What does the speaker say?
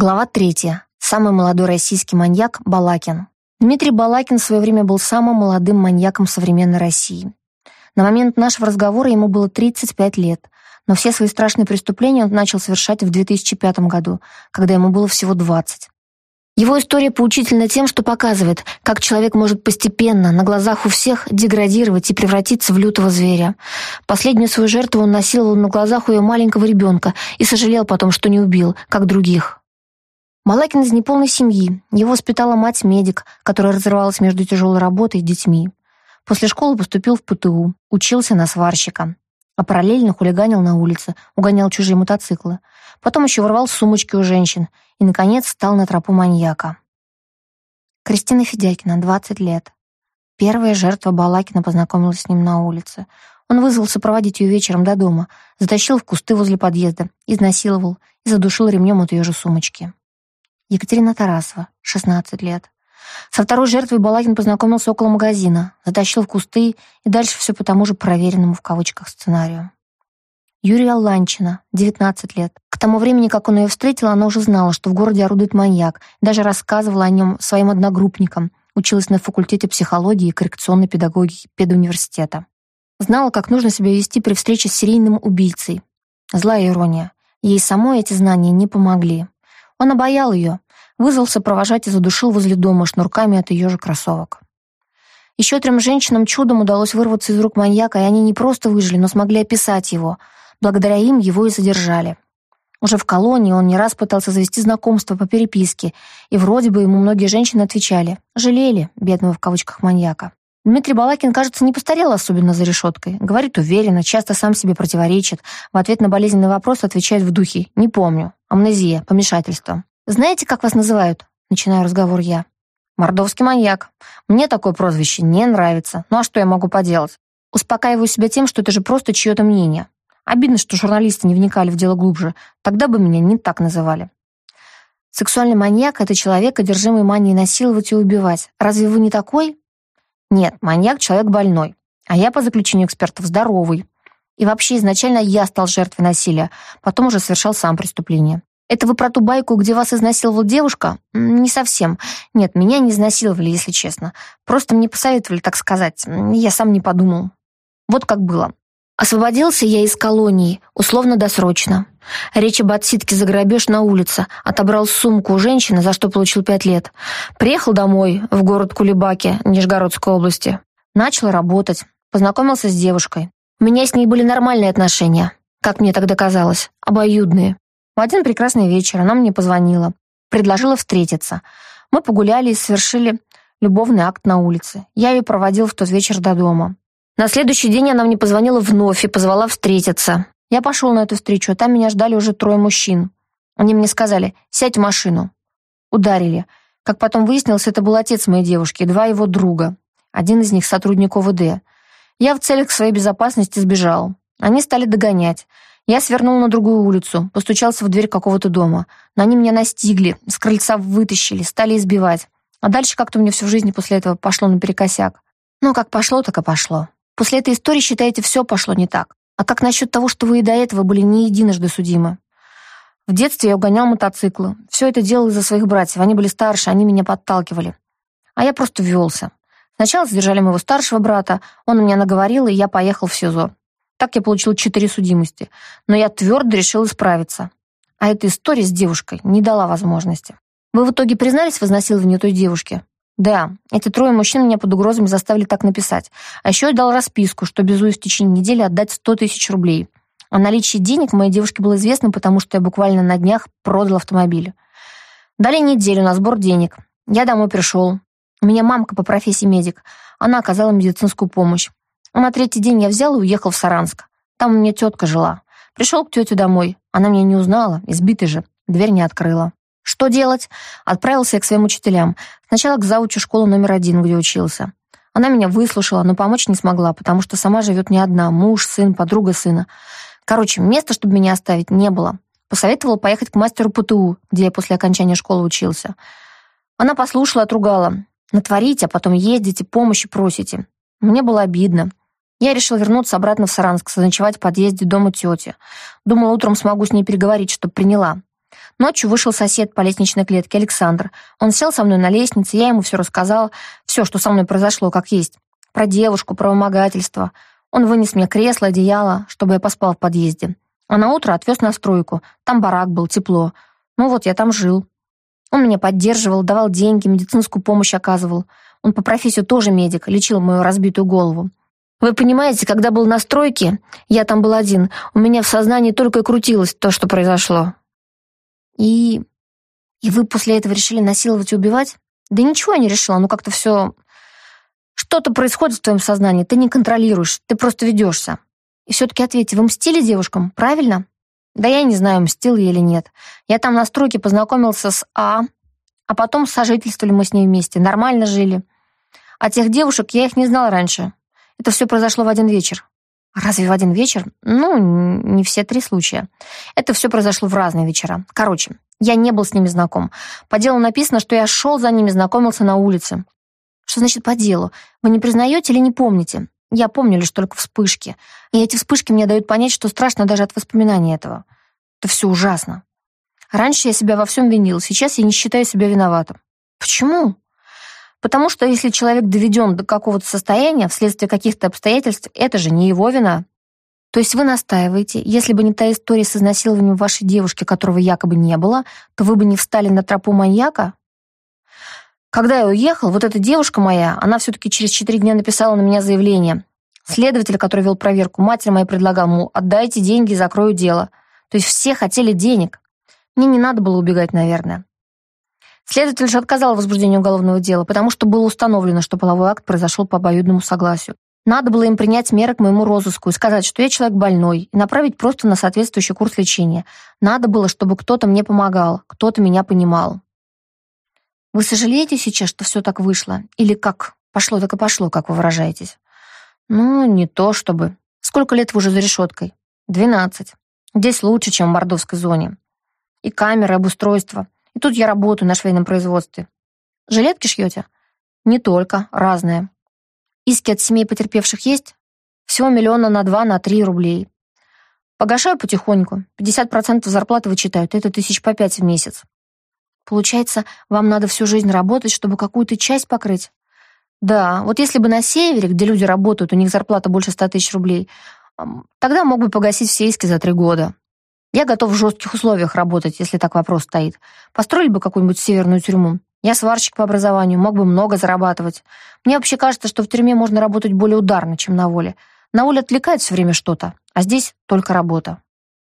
Глава третья. Самый молодой российский маньяк Балакин. Дмитрий Балакин в свое время был самым молодым маньяком современной России. На момент нашего разговора ему было 35 лет, но все свои страшные преступления он начал совершать в 2005 году, когда ему было всего 20. Его история поучительна тем, что показывает, как человек может постепенно, на глазах у всех, деградировать и превратиться в лютого зверя. Последнюю свою жертву он насиловал на глазах у ее маленького ребенка и сожалел потом, что не убил, как других. Малакин из неполной семьи. Его воспитала мать-медик, которая разрывалась между тяжелой работой и детьми. После школы поступил в ПТУ, учился на сварщика. А параллельно хулиганил на улице, угонял чужие мотоциклы. Потом еще ворвал сумочки у женщин и, наконец, стал на тропу маньяка. Кристина Федякина, 20 лет. Первая жертва Балакина познакомилась с ним на улице. Он вызвался проводить ее вечером до дома, затащил в кусты возле подъезда, изнасиловал и задушил ремнем от ее же сумочки. Екатерина Тарасова, 16 лет. Со второй жертвой Балагин познакомился около магазина, затащил в кусты и дальше все по тому же проверенному в кавычках сценарию. Юрия Ланчина, 19 лет. К тому времени, как он ее встретил, она уже знала, что в городе орудует маньяк, даже рассказывала о нем своим одногруппникам, училась на факультете психологии и коррекционной педагогики педуниверситета. Знала, как нужно себя вести при встрече с серийным убийцей. Злая ирония. Ей самой эти знания не помогли. Он обаял ее, вызвался провожать и задушил возле дома шнурками от ее же кроссовок. Еще трем женщинам чудом удалось вырваться из рук маньяка, и они не просто выжили, но смогли описать его. Благодаря им его и задержали. Уже в колонии он не раз пытался завести знакомство по переписке, и вроде бы ему многие женщины отвечали «жалели» бедного в кавычках маньяка. Дмитрий Балакин, кажется, не постарел особенно за решеткой. Говорит уверенно, часто сам себе противоречит. В ответ на болезненный вопрос отвечает в духе «не помню». Амнезия, помешательство. «Знаете, как вас называют?» Начинаю разговор я. «Мордовский маньяк. Мне такое прозвище не нравится. Ну а что я могу поделать? Успокаиваю себя тем, что это же просто чье-то мнение. Обидно, что журналисты не вникали в дело глубже. Тогда бы меня не так называли. Сексуальный маньяк — это человек, одержимый манией насиловать и убивать. Разве вы не такой? Нет, маньяк — человек больной, а я, по заключению экспертов, здоровый. И вообще, изначально я стал жертвой насилия, потом уже совершал сам преступление. Это вы про ту байку, где вас изнасиловала девушка? Не совсем. Нет, меня не изнасиловали, если честно. Просто мне посоветовали, так сказать. Я сам не подумал. Вот как было. Освободился я из колонии, условно-досрочно. Речь об отсидке за грабеж на улице. Отобрал сумку у женщины, за что получил пять лет. Приехал домой, в город Кулебаки, Нижегородской области. Начал работать. Познакомился с девушкой. У меня с ней были нормальные отношения, как мне тогда казалось, обоюдные. В один прекрасный вечер она мне позвонила, предложила встретиться. Мы погуляли и совершили любовный акт на улице. Я ее проводил в тот вечер до дома. На следующий день она мне позвонила вновь и позвала встретиться. Я пошел на эту встречу, а там меня ждали уже трое мужчин. Они мне сказали «сядь в машину». Ударили. Как потом выяснилось, это был отец моей девушки и два его друга. Один из них сотрудник ОВД. Я в целях своей безопасности сбежал. Они стали догонять. Я свернул на другую улицу, постучался в дверь какого-то дома. Но они меня настигли, с крыльца вытащили, стали избивать. А дальше как-то у меня все в жизни после этого пошло наперекосяк. Ну, как пошло, так и пошло. После этой истории, считаете, все пошло не так. А как насчет того, что вы и до этого были не единожды судимы? В детстве я угонял мотоциклы. Все это делал из-за своих братьев. Они были старше, они меня подталкивали. А я просто ввелся. Сначала задержали моего старшего брата, он меня наговорил, и я поехал в СИЗО. Так я получил четыре судимости. Но я твердо решил исправиться. А эта история с девушкой не дала возможности. Вы в итоге признались в изнасиловании той девушки? Да, эти трое мужчин меня под угрозами заставили так написать. А еще я дал расписку, что обязуюсь в течение недели отдать 100 тысяч рублей. О наличии денег моей девушке было известно, потому что я буквально на днях продал автомобиль. Дали неделю на сбор денег. Я домой пришел. У меня мамка по профессии медик. Она оказала медицинскую помощь. А на третий день я взял и уехал в Саранск. Там у меня тетка жила. Пришел к тете домой. Она меня не узнала, избитый же. Дверь не открыла. Что делать? Отправился я к своим учителям. Сначала к заучу школы номер один, где учился. Она меня выслушала, но помочь не смогла, потому что сама живет не одна. Муж, сын, подруга сына. Короче, места, чтобы меня оставить, не было. Посоветовала поехать к мастеру ПТУ, где я после окончания школы учился. Она послушала, отругала. Натворите, а потом ездите, помощи просите. Мне было обидно. Я решил вернуться обратно в Саранск, заночевать в подъезде дома тети. Думала, утром смогу с ней переговорить, чтобы приняла. Ночью вышел сосед по лестничной клетке, Александр. Он сел со мной на лестнице, я ему все рассказал, все, что со мной произошло, как есть. Про девушку, про вымогательство. Он вынес мне кресло, одеяло, чтобы я поспал в подъезде. А на утро отвез на стройку. Там барак был, тепло. Ну вот, я там жил. Он меня поддерживал, давал деньги, медицинскую помощь оказывал. Он по профессии тоже медик, лечил мою разбитую голову. Вы понимаете, когда был на стройке, я там был один, у меня в сознании только и крутилось то, что произошло. И... и вы после этого решили насиловать и убивать? Да ничего я не решила, ну как-то все... Что-то происходит в твоем сознании, ты не контролируешь, ты просто ведешься. И все-таки ответьте, вы мстили девушкам, правильно? Да я не знаю, мстил я или нет. Я там на стройке познакомился с А, а потом сожительствовали мы с ней вместе, нормально жили. А тех девушек я их не знала раньше. Это все произошло в один вечер. Разве в один вечер? Ну, не все три случая. Это все произошло в разные вечера. Короче, я не был с ними знаком. По делу написано, что я шел за ними, знакомился на улице. Что значит по делу? Вы не признаете или не помните? Я помню лишь только вспышки. И эти вспышки мне дают понять, что страшно даже от воспоминаний этого. Это все ужасно. Раньше я себя во всем винил, сейчас я не считаю себя виноватым. Почему? Потому что если человек доведен до какого-то состояния вследствие каких-то обстоятельств, это же не его вина. То есть вы настаиваете, если бы не та история с изнасилованием вашей девушки, которого якобы не было, то вы бы не встали на тропу маньяка? Когда я уехал, вот эта девушка моя, она все-таки через четыре дня написала на меня заявление. Следователь, который вел проверку, матери моей предлагал, мол, отдайте деньги, закрою дело. То есть все хотели денег. Мне не надо было убегать, наверное. Следователь же отказал в возбуждении уголовного дела, потому что было установлено, что половой акт произошел по обоюдному согласию. Надо было им принять меры к моему розыску и сказать, что я человек больной, и направить просто на соответствующий курс лечения. Надо было, чтобы кто-то мне помогал, кто-то меня понимал. Вы сожалеете сейчас, что все так вышло? Или как? Пошло так и пошло, как вы выражаетесь? Ну, не то чтобы. Сколько лет вы уже за решеткой? Двенадцать. Здесь лучше, чем в мордовской зоне. И камеры, и обустройство. И тут я работаю на швейном производстве. Жилетки шьете? Не только, разные. Иски от семей потерпевших есть? Всего миллиона на два, на три рублей. Погашаю потихоньку. 50% зарплаты вычитают, это тысяч по пять в месяц. Получается, вам надо всю жизнь работать, чтобы какую-то часть покрыть? Да, вот если бы на севере, где люди работают, у них зарплата больше 100 тысяч рублей, тогда мог бы погасить все иски за три года. Я готов в жестких условиях работать, если так вопрос стоит. Построили бы какую-нибудь северную тюрьму. Я сварщик по образованию, мог бы много зарабатывать. Мне вообще кажется, что в тюрьме можно работать более ударно, чем на воле. На воле отвлекает все время что-то, а здесь только работа.